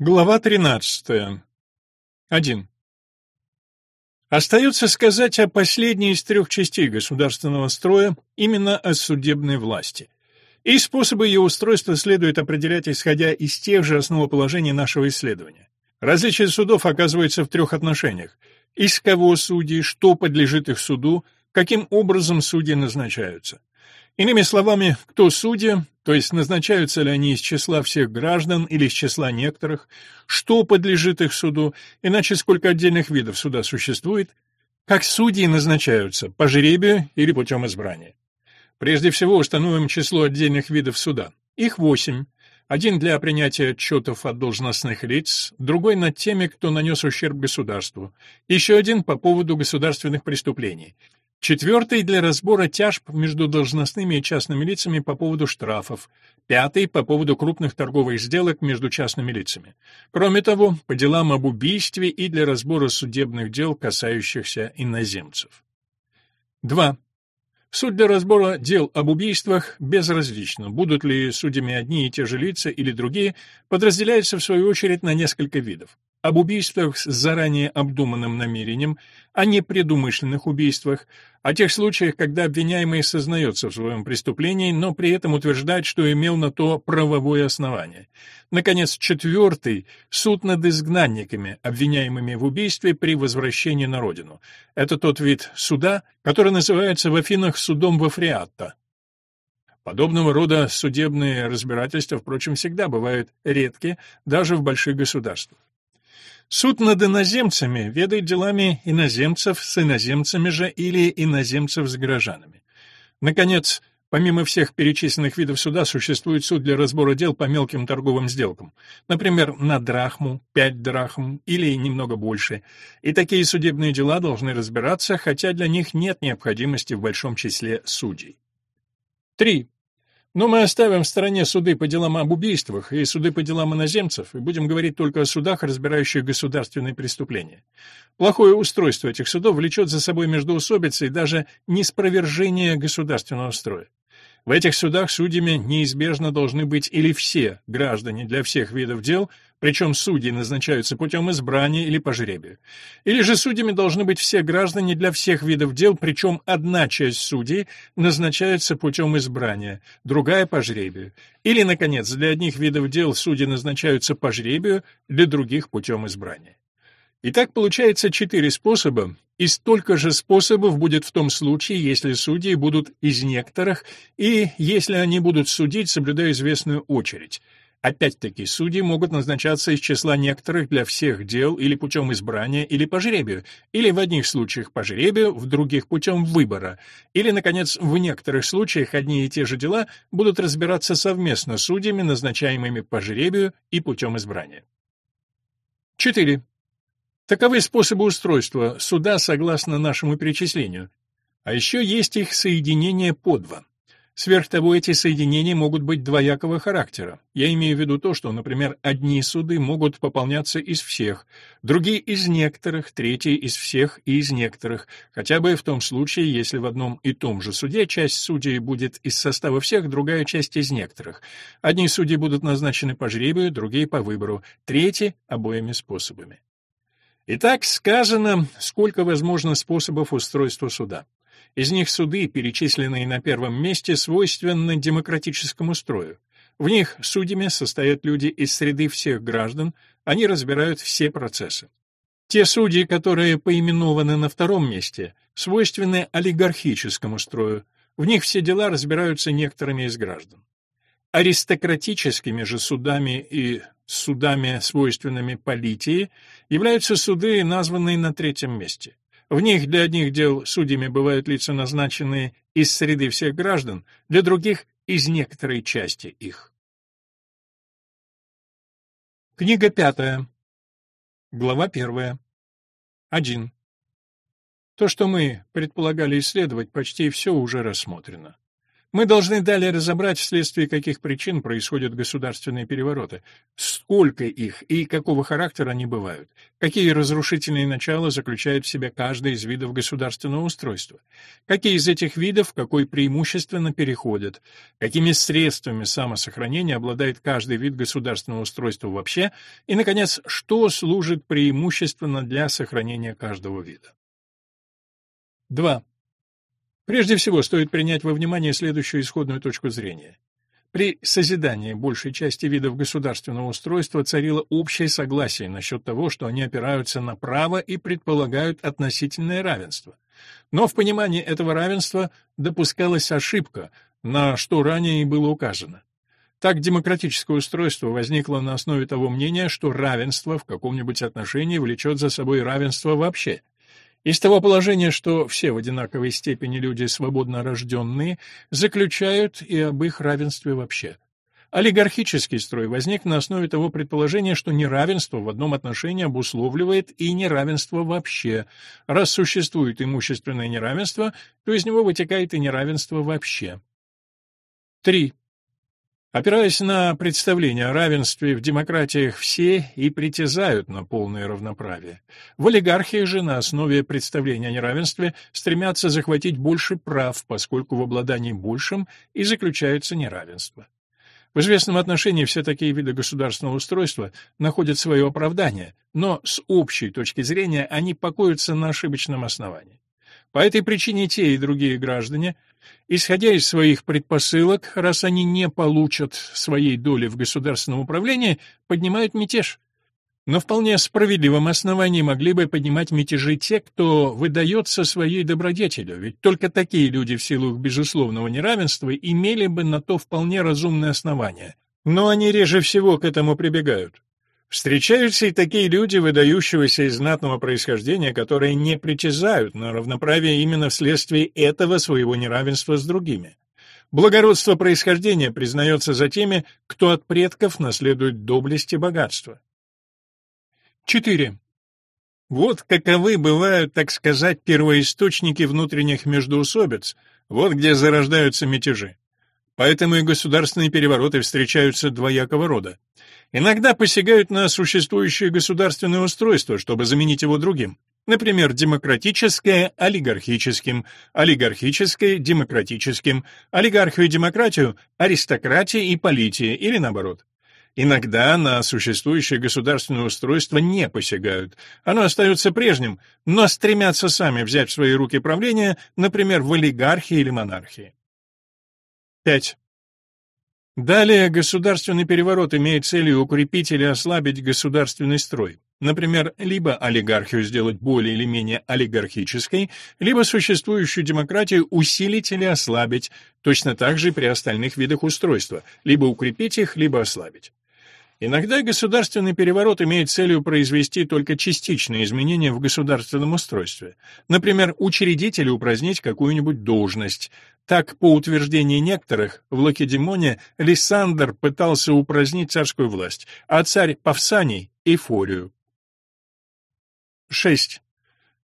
Глава 13. 1. Остается сказать о последней из трех частей государственного строя, именно о судебной власти. И способы ее устройства следует определять, исходя из тех же основоположений нашего исследования. Различие судов оказывается в трех отношениях. Из кого судьи, что подлежит их суду, каким образом судьи назначаются. Иными словами, кто судья, то есть назначаются ли они из числа всех граждан или из числа некоторых, что подлежит их суду, иначе сколько отдельных видов суда существует, как судьи назначаются, по жребию или путем избрания. Прежде всего установим число отдельных видов суда. Их восемь. Один для принятия отчетов от должностных лиц, другой над теми, кто нанес ущерб государству, еще один по поводу государственных преступлений – Четвертый для разбора тяжб между должностными и частными лицами по поводу штрафов. Пятый по поводу крупных торговых сделок между частными лицами. Кроме того, по делам об убийстве и для разбора судебных дел, касающихся иноземцев. 2. Суд для разбора дел об убийствах безразлична. Будут ли судьями одни и те же лица или другие, подразделяется в свою очередь на несколько видов об убийствах с заранее обдуманным намерением, о непредумышленных убийствах, о тех случаях, когда обвиняемый сознается в своем преступлении, но при этом утверждает, что имел на то правовое основание. Наконец, четвертый — суд над изгнанниками, обвиняемыми в убийстве при возвращении на родину. Это тот вид суда, который называется в Афинах судом Вафриатта. Подобного рода судебные разбирательства, впрочем, всегда бывают редки, даже в больших государствах. Суд над иноземцами ведает делами иноземцев с иноземцами же или иноземцев с горожанами. Наконец, помимо всех перечисленных видов суда, существует суд для разбора дел по мелким торговым сделкам, например, на драхму, пять драхм или немного больше, и такие судебные дела должны разбираться, хотя для них нет необходимости в большом числе судей. 3. Но мы оставим в стороне суды по делам об убийствах и суды по делам иноземцев и будем говорить только о судах, разбирающих государственные преступления. Плохое устройство этих судов влечет за собой междоусобицы и даже неспровержение государственного строя. В этих судах судьями неизбежно должны быть или все граждане для всех видов дел, причем судьи назначаются путем избрания или по жребию. Или же судьями должны быть все граждане для всех видов дел, причем одна часть судей назначается путем избрания, другая по жребию. Или, наконец, для одних видов дел судьи назначаются по жребию, для других путем избрания. Итак, получается четыре способа, и столько же способов будет в том случае, если судьи будут из некоторых, и если они будут судить, соблюдая известную очередь. Опять-таки, судьи могут назначаться из числа некоторых для всех дел или путем избрания, или по жребию, или в одних случаях по жребию, в других путем выбора, или, наконец, в некоторых случаях одни и те же дела будут разбираться совместно судьями, назначаемыми по жребию и путем избрания. 4. Таковы способы устройства суда согласно нашему перечислению. А еще есть их соединение по два. Сверх того, эти соединения могут быть двоякого характера. Я имею в виду то, что, например, одни суды могут пополняться из всех, другие из некоторых, третьи из всех и из некоторых, хотя бы в том случае, если в одном и том же суде часть судей будет из состава всех, другая часть из некоторых. Одни судьи будут назначены по жребию, другие по выбору, третьи — обоими способами. Итак, сказано, сколько возможно способов устройства суда. Из них суды, перечисленные на первом месте, свойственны демократическому строю. В них судьями состоят люди из среды всех граждан, они разбирают все процессы. Те судьи, которые поименованы на втором месте, свойственны олигархическому строю, в них все дела разбираются некоторыми из граждан. Аристократическими же судами и судами, свойственными политии, являются суды, названные на третьем месте. В них для одних дел судьями бывают лица, назначенные из среды всех граждан, для других — из некоторой части их. Книга пятая. Глава первая. Один. То, что мы предполагали исследовать, почти все уже рассмотрено. Мы должны далее разобрать, вследствие каких причин происходят государственные перевороты, сколько их и какого характера они бывают, какие разрушительные начала заключает в себе каждый из видов государственного устройства, какие из этих видов какой преимущественно переходят, какими средствами самосохранения обладает каждый вид государственного устройства вообще, и, наконец, что служит преимущественно для сохранения каждого вида. 2. Прежде всего, стоит принять во внимание следующую исходную точку зрения. При созидании большей части видов государственного устройства царило общее согласие насчет того, что они опираются на право и предполагают относительное равенство. Но в понимании этого равенства допускалась ошибка, на что ранее и было указано. Так демократическое устройство возникло на основе того мнения, что равенство в каком-нибудь отношении влечет за собой равенство вообще – из того положения, что все в одинаковой степени люди свободно рожденные, заключают и об их равенстве вообще. Олигархический строй возник на основе того предположения, что неравенство в одном отношении обусловливает и неравенство вообще. Раз существует имущественное неравенство, то из него вытекает и неравенство вообще. 3. Опираясь на представление о равенстве в демократиях все и притязают на полное равноправие. В олигархии же на основе представления о неравенстве стремятся захватить больше прав, поскольку в обладании большим и заключается неравенство. В известном отношении все такие виды государственного устройства находят свое оправдание, но с общей точки зрения они покоятся на ошибочном основании. По этой причине те и другие граждане – Исходя из своих предпосылок, раз они не получат своей доли в государственном управлении, поднимают мятеж. Но вполне справедливом основании могли бы поднимать мятежи те, кто выдается своей добродетелью, ведь только такие люди в силу их безусловного неравенства имели бы на то вполне разумное основание. Но они реже всего к этому прибегают. Встречаются и такие люди, выдающегося из знатного происхождения, которые не притязают на равноправие именно вследствие этого своего неравенства с другими. Благородство происхождения признается за теми, кто от предков наследует доблесть и богатство. 4. Вот каковы бывают, так сказать, первоисточники внутренних междоусобиц, вот где зарождаются мятежи. Поэтому и государственные перевороты встречаются двоякого рода. Иногда посягают на существующее государственное устройство, чтобы заменить его другим. Например, демократическое – олигархическим, олигархическое – демократическим, олигархию и демократию – аристократия и полития, или наоборот. Иногда на существующее государственное устройство не посягают. Оно остается прежним, но стремятся сами взять в свои руки правление, например, в олигархии или монархии. 5. Далее, государственный переворот имеет целью укрепить или ослабить государственный строй. Например, либо олигархию сделать более или менее олигархической, либо существующую демократию усилить или ослабить, точно так же при остальных видах устройства, либо укрепить их, либо ослабить. Иногда государственный переворот имеет целью произвести только частичные изменения в государственном устройстве. Например, учредить или упразднить какую-нибудь должность. Так, по утверждению некоторых, в Лакедемоне Лисандр пытался упразднить царскую власть, а царь Павсаний — эйфорию. 6.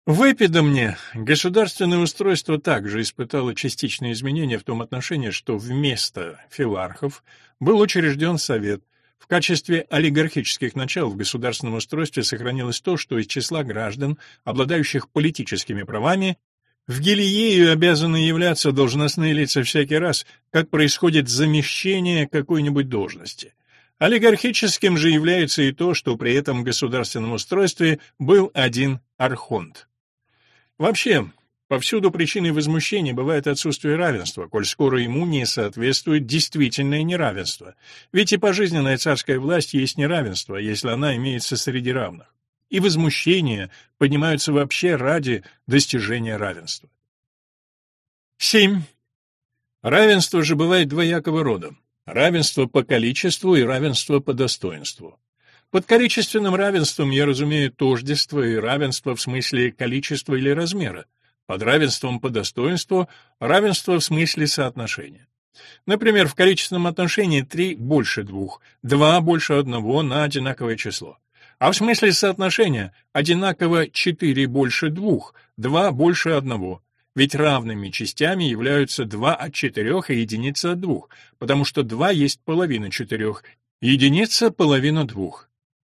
В Эпидомне государственное устройство также испытало частичные изменения в том отношении, что вместо филархов был учрежден совет, в качестве олигархических начал в государственном устройстве сохранилось то, что из числа граждан, обладающих политическими правами, в Гелиею обязаны являться должностные лица всякий раз, как происходит замещение какой-нибудь должности. Олигархическим же является и то, что при этом государственном устройстве был один архонт. Вообще, Повсюду причиной возмущения бывает отсутствие равенства, коль скоро ему не соответствует действительное неравенство. Ведь и пожизненная царская власть есть неравенство, если она имеется среди равных. И возмущения поднимаются вообще ради достижения равенства. 7. Равенство же бывает двоякого рода. Равенство по количеству и равенство по достоинству. Под количественным равенством я разумею тождество и равенство в смысле количества или размера. Под равенством по достоинству равенство в смысле соотношения. Например, в количественном отношении 3 больше 2, 2 больше 1 на одинаковое число. А в смысле соотношения одинаково 4 больше 2, 2 больше 1. Ведь равными частями являются 2 от 4 и единица от 2, потому что 2 есть половина 4, единица — половина 2.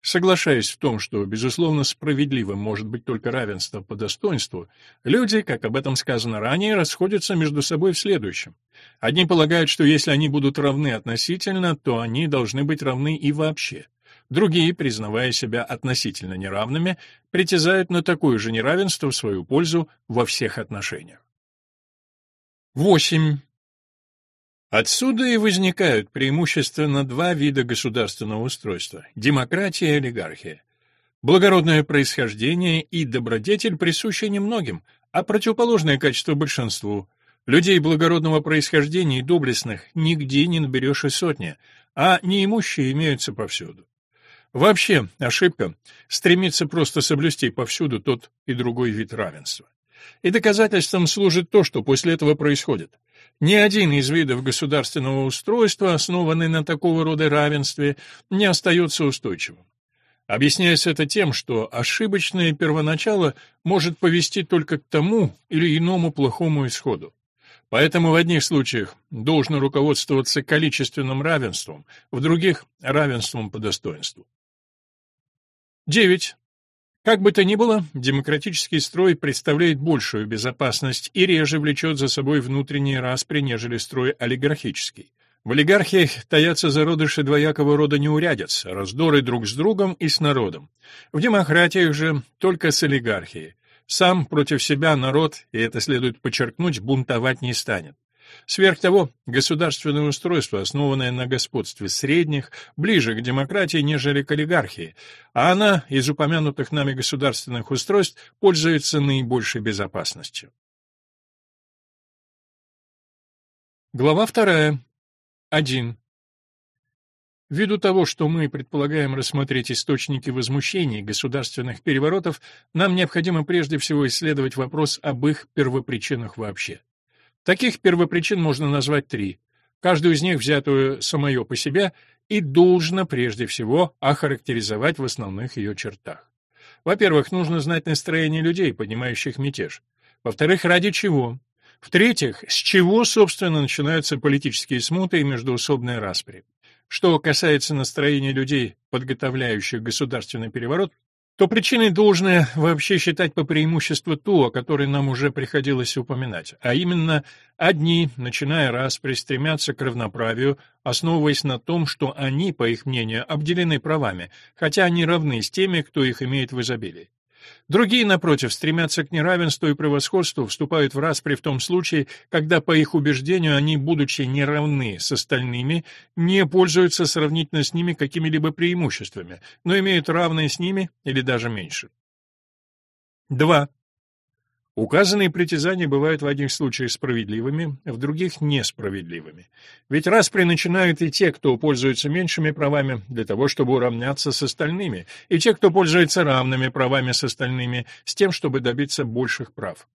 Соглашаясь в том, что, безусловно, справедливым может быть только равенство по достоинству, люди, как об этом сказано ранее, расходятся между собой в следующем. Одни полагают, что если они будут равны относительно, то они должны быть равны и вообще. Другие, признавая себя относительно неравными, притязают на такое же неравенство в свою пользу во всех отношениях. 8. Отсюда и возникают преимущественно два вида государственного устройства – демократия и олигархия. Благородное происхождение и добродетель присущи немногим, а противоположное качество большинству. Людей благородного происхождения и доблестных нигде не наберешь и сотни, а неимущие имеются повсюду. Вообще, ошибка — стремиться просто соблюсти повсюду тот и другой вид равенства. И доказательством служит то, что после этого происходит. Ни один из видов государственного устройства, основанный на такого рода равенстве, не остается устойчивым. Объясняется это тем, что ошибочное первоначало может повести только к тому или иному плохому исходу. Поэтому в одних случаях должно руководствоваться количественным равенством, в других — равенством по достоинству. 9. Как бы то ни было, демократический строй представляет большую безопасность и реже влечет за собой внутренние распри, нежели строй олигархический. В олигархиях таятся зародыши двоякого рода неурядиц, раздоры друг с другом и с народом. В демократиях же только с олигархией. Сам против себя народ, и это следует подчеркнуть, бунтовать не станет. Сверх того, государственное устройство, основанное на господстве средних, ближе к демократии, нежели к олигархии, а она из упомянутых нами государственных устройств пользуется наибольшей безопасностью. Глава вторая. 1. Ввиду того, что мы предполагаем рассмотреть источники возмущений государственных переворотов, нам необходимо прежде всего исследовать вопрос об их первопричинах вообще. Таких первопричин можно назвать три, каждую из них взятую самое по себе и должно прежде всего охарактеризовать в основных ее чертах. Во-первых, нужно знать настроение людей, поднимающих мятеж. Во-вторых, ради чего? В-третьих, с чего, собственно, начинаются политические смуты и междоусобные распри? Что касается настроения людей, подготовляющих государственный переворот, то причиной должно вообще считать по преимуществу ту, о которой нам уже приходилось упоминать, а именно одни, начиная раз, стремятся к равноправию, основываясь на том, что они, по их мнению, обделены правами, хотя они равны с теми, кто их имеет в изобилии. Другие, напротив, стремятся к неравенству и превосходству, вступают в распри в том случае, когда, по их убеждению, они, будучи неравны с остальными, не пользуются сравнительно с ними какими-либо преимуществами, но имеют равные с ними или даже меньше. 2. Указанные притязания бывают в одних случаях справедливыми, в других — несправедливыми. Ведь распри начинают и те, кто пользуется меньшими правами, для того, чтобы уравняться с остальными, и те, кто пользуется равными правами с остальными, с тем, чтобы добиться больших прав.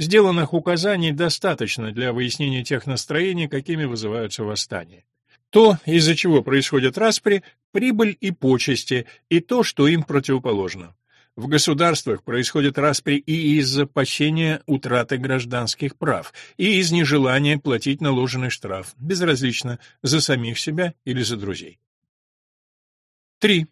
Сделанных указаний достаточно для выяснения тех настроений, какими вызываются восстания. То, из-за чего происходят распри, прибыль и почести, и то, что им противоположно. В государствах происходят распри и из-за пощения утраты гражданских прав, и из нежелания платить наложенный штраф, безразлично, за самих себя или за друзей. 3.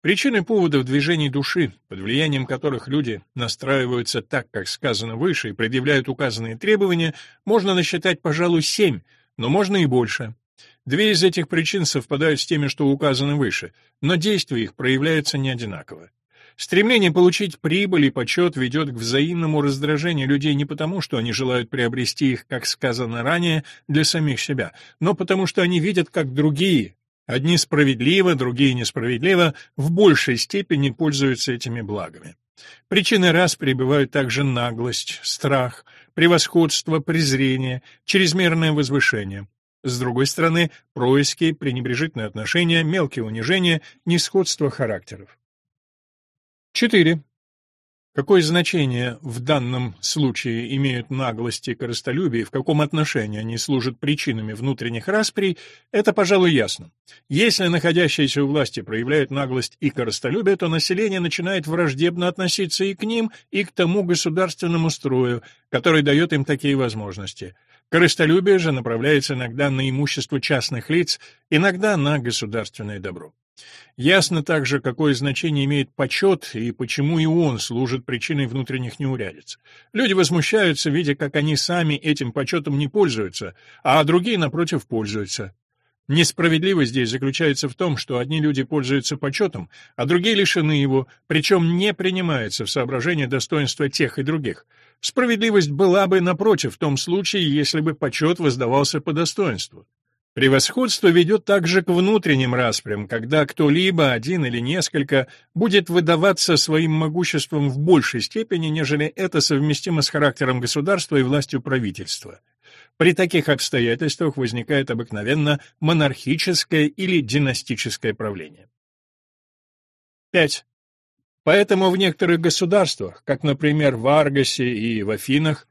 Причины поводов движений души, под влиянием которых люди настраиваются так, как сказано выше, и предъявляют указанные требования, можно насчитать, пожалуй, семь, но можно и больше. Две из этих причин совпадают с теми, что указаны выше, но действия их проявляются не одинаково. Стремление получить прибыль и почет ведет к взаимному раздражению людей не потому, что они желают приобрести их, как сказано ранее, для самих себя, но потому что они видят, как другие, одни справедливо, другие несправедливо, в большей степени пользуются этими благами. Причины раз прибывают также наглость, страх, превосходство, презрение, чрезмерное возвышение. С другой стороны, происки, пренебрежительное отношение, мелкие унижения, несходство характеров. 4. Какое значение в данном случае имеют наглость и корыстолюбие, в каком отношении они служат причинами внутренних расприй, это, пожалуй, ясно. Если находящиеся у власти проявляют наглость и корыстолюбие, то население начинает враждебно относиться и к ним, и к тому государственному строю, который дает им такие возможности. Корыстолюбие же направляется иногда на имущество частных лиц, иногда на государственное добро. Ясно также, какое значение имеет почет и почему и он служит причиной внутренних неурядиц. Люди возмущаются, видя, как они сами этим почетом не пользуются, а другие, напротив, пользуются. Несправедливость здесь заключается в том, что одни люди пользуются почетом, а другие лишены его, причем не принимается в соображение достоинства тех и других. Справедливость была бы, напротив, в том случае, если бы почет воздавался по достоинству. Превосходство ведет также к внутренним распрям, когда кто-либо, один или несколько, будет выдаваться своим могуществом в большей степени, нежели это совместимо с характером государства и властью правительства. При таких обстоятельствах возникает обыкновенно монархическое или династическое правление. 5. Поэтому в некоторых государствах, как, например, в Аргосе и в Афинах,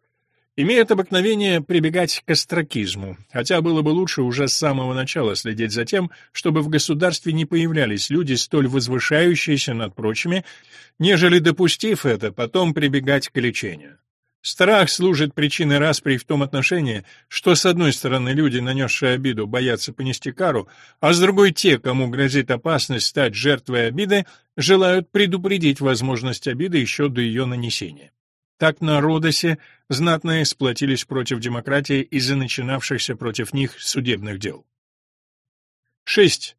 имеют обыкновение прибегать к астракизму, хотя было бы лучше уже с самого начала следить за тем, чтобы в государстве не появлялись люди, столь возвышающиеся над прочими, нежели, допустив это, потом прибегать к лечению. Страх служит причиной распри в том отношении, что с одной стороны люди, нанесшие обиду, боятся понести кару, а с другой те, кому грозит опасность стать жертвой обиды, желают предупредить возможность обиды еще до ее нанесения. Так на Родосе знатные сплотились против демократии из-за начинавшихся против них судебных дел. 6.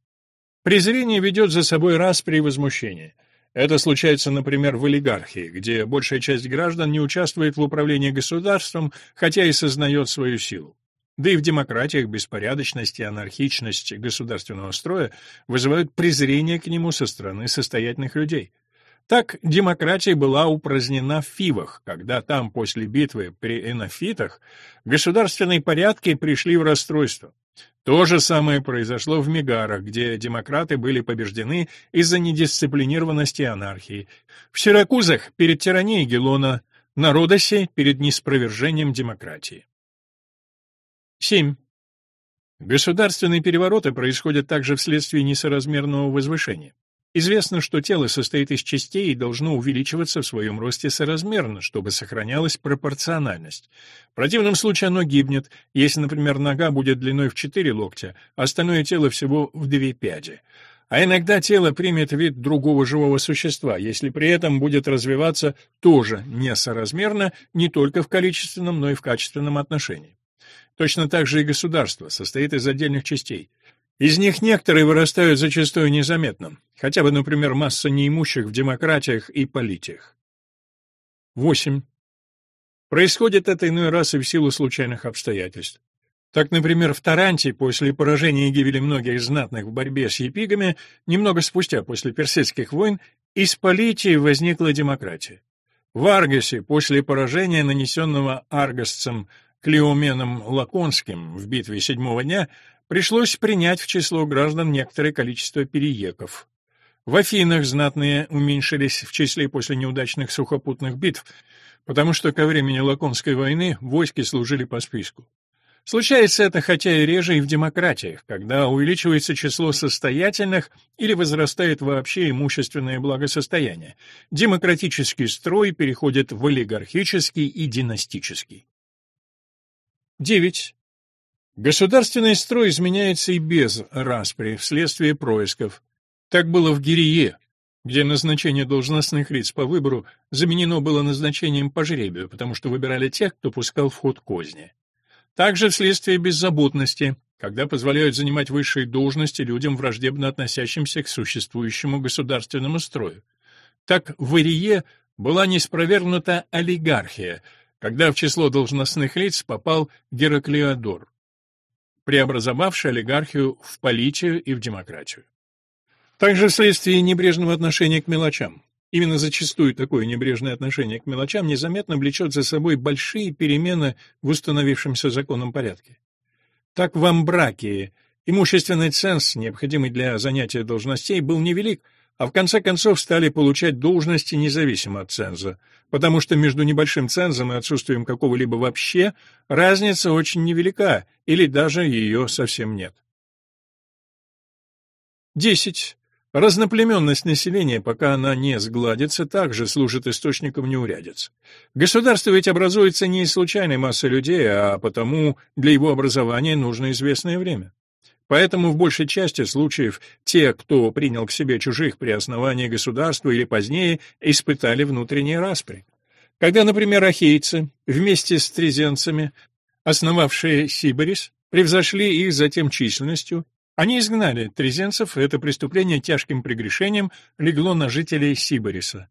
Презрение ведет за собой распри и возмущение. Это случается, например, в олигархии, где большая часть граждан не участвует в управлении государством, хотя и сознает свою силу. Да и в демократиях беспорядочность и анархичность государственного строя вызывают презрение к нему со стороны состоятельных людей – так демократия была упразднена в Фивах, когда там после битвы при Энофитах государственные порядки пришли в расстройство. То же самое произошло в Мегарах, где демократы были побеждены из-за недисциплинированности и анархии, в Сиракузах перед тиранией Гелона, на Родосе перед неспровержением демократии. 7. Государственные перевороты происходят также вследствие несоразмерного возвышения. Известно, что тело состоит из частей и должно увеличиваться в своем росте соразмерно, чтобы сохранялась пропорциональность. В противном случае оно гибнет, если, например, нога будет длиной в 4 локтя, а остальное тело всего в 2 пяди. А иногда тело примет вид другого живого существа, если при этом будет развиваться тоже несоразмерно не только в количественном, но и в качественном отношении. Точно так же и государство состоит из отдельных частей. Из них некоторые вырастают зачастую незаметно, хотя бы, например, масса неимущих в демократиях и политиях. 8. Происходит это иной раз и в силу случайных обстоятельств. Так, например, в Таранте после поражения и гибели многих знатных в борьбе с епигами, немного спустя после персидских войн, из политии возникла демократия. В Аргосе после поражения, нанесенного аргосцем Клеоменом Лаконским в битве седьмого дня, пришлось принять в число граждан некоторое количество перееков. В Афинах знатные уменьшились в числе после неудачных сухопутных битв, потому что ко времени Лаконской войны войски служили по списку. Случается это хотя и реже и в демократиях, когда увеличивается число состоятельных или возрастает вообще имущественное благосостояние. Демократический строй переходит в олигархический и династический. 9. Государственный строй изменяется и без распри, вследствие происков. Так было в Гирие, где назначение должностных лиц по выбору заменено было назначением по жребию, потому что выбирали тех, кто пускал в ход козни. Также вследствие беззаботности, когда позволяют занимать высшие должности людям, враждебно относящимся к существующему государственному строю. Так в Ирие была неспровергнута олигархия, когда в число должностных лиц попал Гераклеодор преобразовавший олигархию в политию и в демократию. Также вследствие небрежного отношения к мелочам. Именно зачастую такое небрежное отношение к мелочам незаметно влечет за собой большие перемены в установившемся законном порядке. Так в Амбракии имущественный ценз, необходимый для занятия должностей, был невелик, а в конце концов стали получать должности независимо от ценза, потому что между небольшим цензом и отсутствием какого-либо вообще разница очень невелика, или даже ее совсем нет. 10. Разноплеменность населения, пока она не сгладится, также служит источником неурядиц. Государство ведь образуется не из случайной массы людей, а потому для его образования нужно известное время. Поэтому в большей части случаев те, кто принял к себе чужих при основании государства или позднее, испытали внутренние распри. Когда, например, ахейцы вместе с трезенцами, основавшие Сибирис, превзошли их затем численностью они изгнали трезенцев, это преступление тяжким прегрешением легло на жителей Сибариса.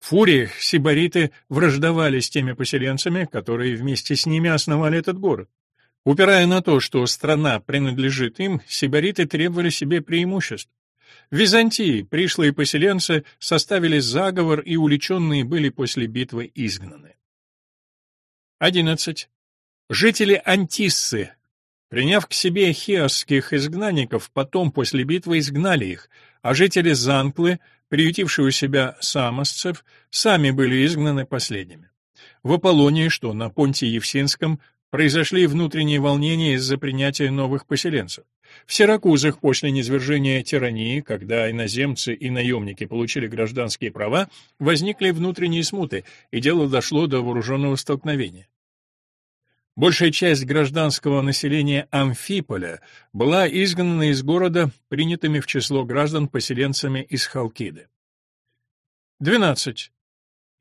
В фуриях сибариты враждовали с теми поселенцами, которые вместе с ними основали этот город. Упирая на то, что страна принадлежит им, сибариты требовали себе преимуществ. В Византии пришлые поселенцы составили заговор и уличенные были после битвы изгнаны. 11. Жители Антиссы Приняв к себе хиосских изгнанников, потом после битвы изгнали их, а жители Занклы, приютившие у себя самосцев, сами были изгнаны последними. В Аполлонии, что на Понте Евсинском, произошли внутренние волнения из-за принятия новых поселенцев. В Сиракузах после низвержения тирании, когда иноземцы и наемники получили гражданские права, возникли внутренние смуты, и дело дошло до вооруженного столкновения. Большая часть гражданского населения Амфиполя была изгнана из города принятыми в число граждан-поселенцами из Халкиды. 12.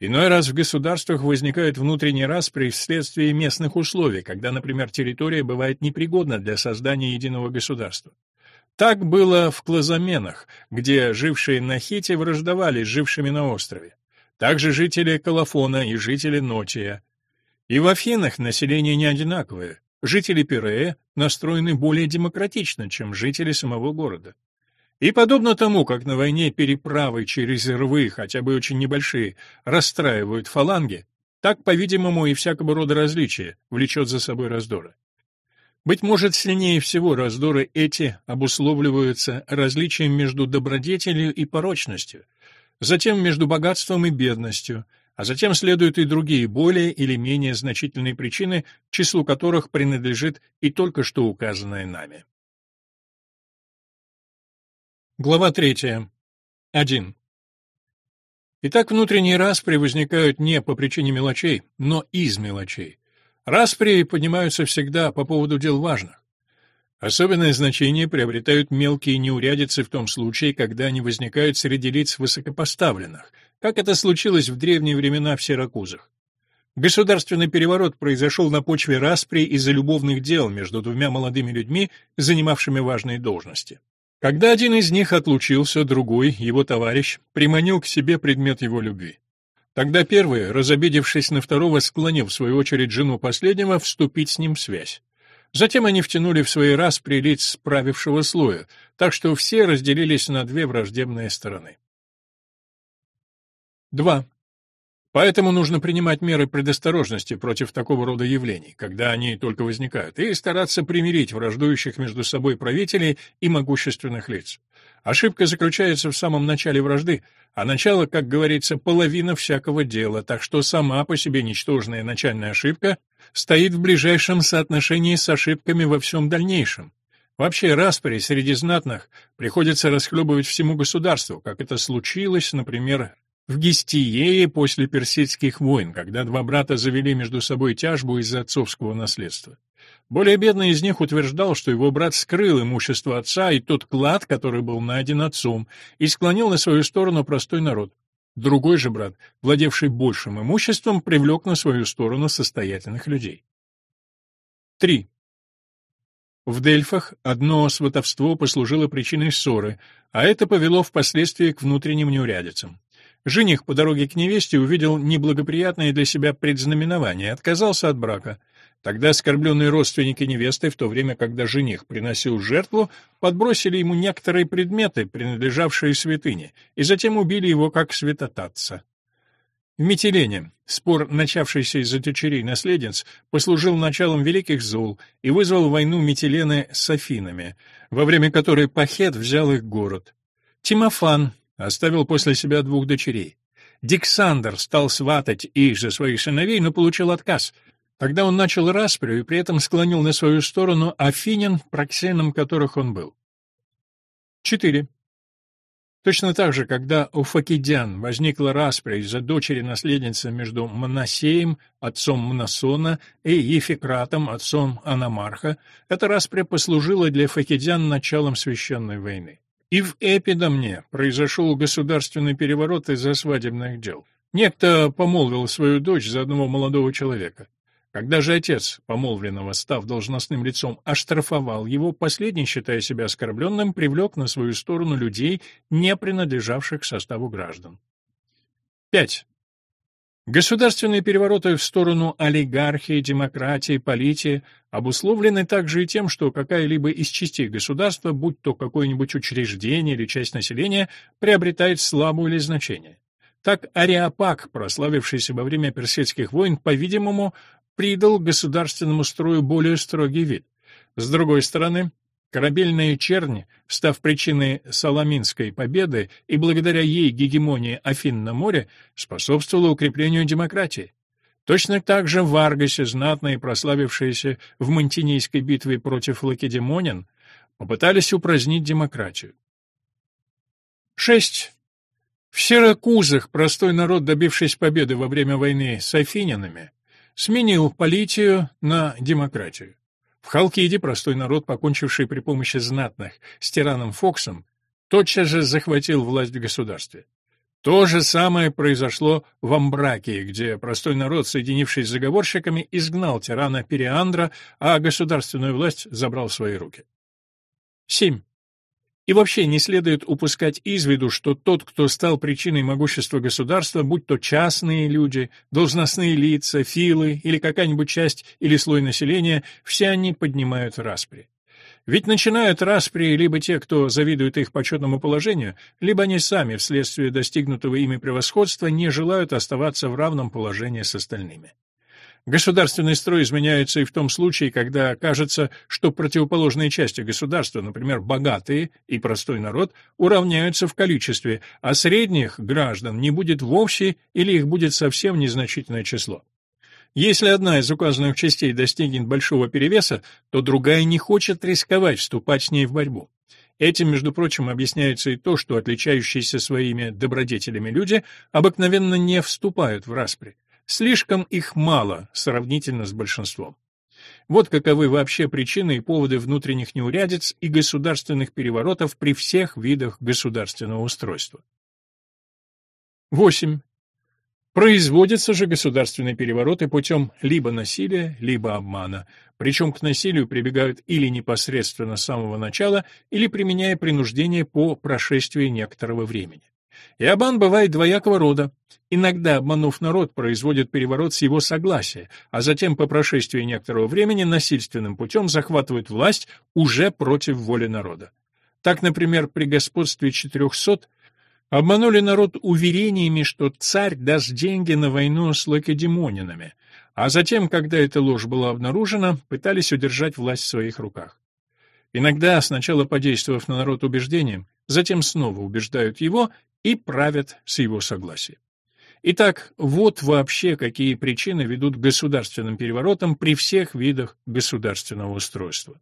Иной раз в государствах возникает внутренний распри вследствие местных условий, когда, например, территория бывает непригодна для создания единого государства. Так было в Клазаменах, где жившие на Хите враждовали с жившими на острове. Также жители Колофона и жители Нотия. И в Афинах население не одинаковое. Жители Пирея настроены более демократично, чем жители самого города. И подобно тому, как на войне переправы через рвы, хотя бы очень небольшие, расстраивают фаланги, так, по-видимому, и всякого рода различия влечет за собой раздоры. Быть может, сильнее всего раздоры эти обусловливаются различием между добродетелью и порочностью, затем между богатством и бедностью – а затем следуют и другие, более или менее значительные причины, числу которых принадлежит и только что указанное нами. Глава третья. 1. Итак, внутренние распри возникают не по причине мелочей, но из мелочей. Распри поднимаются всегда по поводу дел важных. Особенное значение приобретают мелкие неурядицы в том случае, когда они возникают среди лиц высокопоставленных, как это случилось в древние времена в Сиракузах. Государственный переворот произошел на почве распри из-за любовных дел между двумя молодыми людьми, занимавшими важные должности. Когда один из них отлучился, другой, его товарищ, приманил к себе предмет его любви. Тогда первый, разобидевшись на второго, склонил в свою очередь жену последнего вступить с ним в связь. Затем они втянули в свои распри лиц правившего слоя, так что все разделились на две враждебные стороны. 2. Поэтому нужно принимать меры предосторожности против такого рода явлений, когда они только возникают, и стараться примирить враждующих между собой правителей и могущественных лиц. Ошибка заключается в самом начале вражды, а начало, как говорится, половина всякого дела, так что сама по себе ничтожная начальная ошибка стоит в ближайшем соотношении с ошибками во всем дальнейшем. Вообще распри среди знатных приходится расхлебывать всему государству, как это случилось, например, в Гестиее после персидских войн, когда два брата завели между собой тяжбу из-за отцовского наследства. Более бедный из них утверждал, что его брат скрыл имущество отца и тот клад, который был найден отцом, и склонил на свою сторону простой народ. Другой же брат, владевший большим имуществом, привлек на свою сторону состоятельных людей. 3. В Дельфах одно сватовство послужило причиной ссоры, а это повело впоследствии к внутренним неурядицам. Жених по дороге к невесте увидел неблагоприятное для себя предзнаменование и отказался от брака. Тогда оскорбленные родственники невесты, в то время, когда жених приносил жертву, подбросили ему некоторые предметы, принадлежавшие святыне, и затем убили его как святотатца. В Метилене спор, начавшийся из-за дочерей наследниц, послужил началом великих зол и вызвал войну Метилены с Афинами, во время которой Пахет взял их город. Тимофан, оставил после себя двух дочерей. Диксандр стал сватать их за своих сыновей, но получил отказ. Тогда он начал расприю и при этом склонил на свою сторону афинян, проксеном которых он был. 4. Точно так же, когда у факидян возникла распря из-за дочери-наследницы между Моносеем, отцом Мнасона, и Ефикратом, отцом Аномарха, эта распря послужила для факидян началом священной войны. И в Эпидомне произошел государственный переворот из-за свадебных дел. Некто помолвил свою дочь за одного молодого человека. Когда же отец помолвленного, став должностным лицом, оштрафовал его, последний, считая себя оскорбленным, привлек на свою сторону людей, не принадлежавших к составу граждан. 5. Государственные перевороты в сторону олигархии, демократии, политии обусловлены также и тем, что какая-либо из частей государства, будь то какое-нибудь учреждение или часть населения, приобретает славу или значение. Так Ариапак, прославившийся во время персидских войн, по-видимому, придал государственному строю более строгий вид. С другой стороны, корабельная чернь, став причиной Соломинской победы и благодаря ей гегемонии Афин на море, способствовала укреплению демократии. Точно так же в Аргосе, знатные, прославившиеся в Монтинийской битве против лакедемонян, попытались упразднить демократию. 6. В Сиракузах простой народ, добившись победы во время войны с афинянами, сменил политию на демократию. В Халкиде простой народ, покончивший при помощи знатных с тираном Фоксом, тотчас же захватил власть в государстве. То же самое произошло в Амбракии, где простой народ, соединившись с заговорщиками, изгнал тирана Периандра, а государственную власть забрал в свои руки. 7. И вообще не следует упускать из виду, что тот, кто стал причиной могущества государства, будь то частные люди, должностные лица, филы или какая-нибудь часть или слой населения, все они поднимают распри. Ведь начинают распри либо те, кто завидует их почетному положению, либо они сами вследствие достигнутого ими превосходства не желают оставаться в равном положении с остальными. Государственный строй изменяется и в том случае, когда кажется, что противоположные части государства, например, богатые и простой народ, уравняются в количестве, а средних граждан не будет вовсе или их будет совсем незначительное число. Если одна из указанных частей достигнет большого перевеса, то другая не хочет рисковать вступать с ней в борьбу. Этим, между прочим, объясняется и то, что отличающиеся своими добродетелями люди обыкновенно не вступают в распри. Слишком их мало сравнительно с большинством. Вот каковы вообще причины и поводы внутренних неурядиц и государственных переворотов при всех видах государственного устройства. 8. Производятся же государственные перевороты путем либо насилия, либо обмана, причем к насилию прибегают или непосредственно с самого начала, или применяя принуждение по прошествии некоторого времени. И обман бывает двоякого рода. Иногда, обманув народ, производит переворот с его согласия, а затем по прошествии некоторого времени насильственным путем захватывает власть уже против воли народа. Так, например, при господстве 400 обманули народ уверениями, что царь даст деньги на войну с лакедемонинами, а затем, когда эта ложь была обнаружена, пытались удержать власть в своих руках. Иногда, сначала подействовав на народ убеждением, затем снова убеждают его и правят с его согласия. Итак, вот вообще какие причины ведут к государственным переворотам при всех видах государственного устройства.